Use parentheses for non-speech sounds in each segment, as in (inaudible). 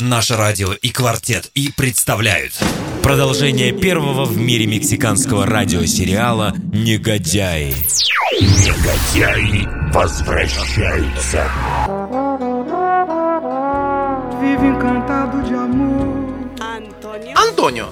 Наше радио и квартет и представляют Продолжение первого в мире мексиканского радиосериала «Негодяи». Негодяи возвращаются. Антонио.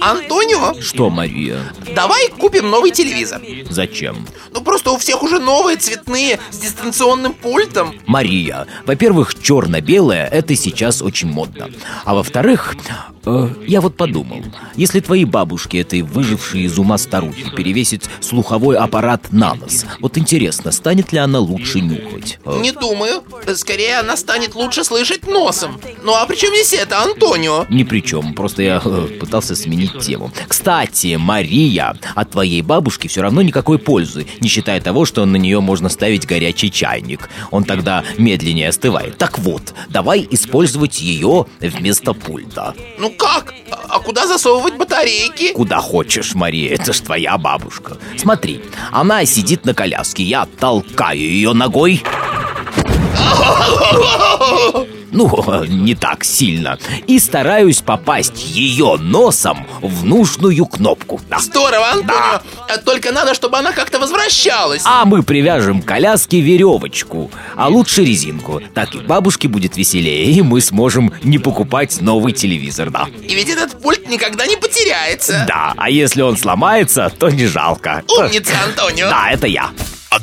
Антонио, Что, Мария? давай купим новый телевизор. Зачем? Ну просто у всех уже новые цветные с дистанционным пультом. Мария, во-первых, черно-белое – это сейчас очень модно. А во-вторых, э, я вот подумал, если твои бабушки, этой выжившие из ума старухи, перевесить слуховой аппарат на нос, вот интересно, станет ли она лучше нюхать? Э, Не думаю. Скорее, она станет лучше слышать носом. Ну а при чем здесь это, Антонио? Ни при чем, просто я э, пытался сменить тему. Кстати, Мария, от твоей бабушки все равно никакой пользы, не считая того, что на нее можно ставить горячий чайник. Он тогда медленнее остывает. Так вот, давай использовать ее вместо пульта. Ну как? А куда засовывать батарейки? Куда хочешь, Мария, это ж твоя бабушка. Смотри, она сидит на коляске, я толкаю ее ногой. (laughs) Ну, (laughs) не так сильно. И стараюсь попасть ее носом в нужную кнопку. Да. Здорово, Антонио. А Только надо, чтобы она как-то возвращалась. А мы привяжем к коляске веревочку, а лучше резинку. Так и бабушке будет веселее, и мы сможем не покупать новый телевизор, да. И ведь этот пульт никогда не потеряется. Да, а если он сломается, то не жалко. Умница, Антонио. Да, это я.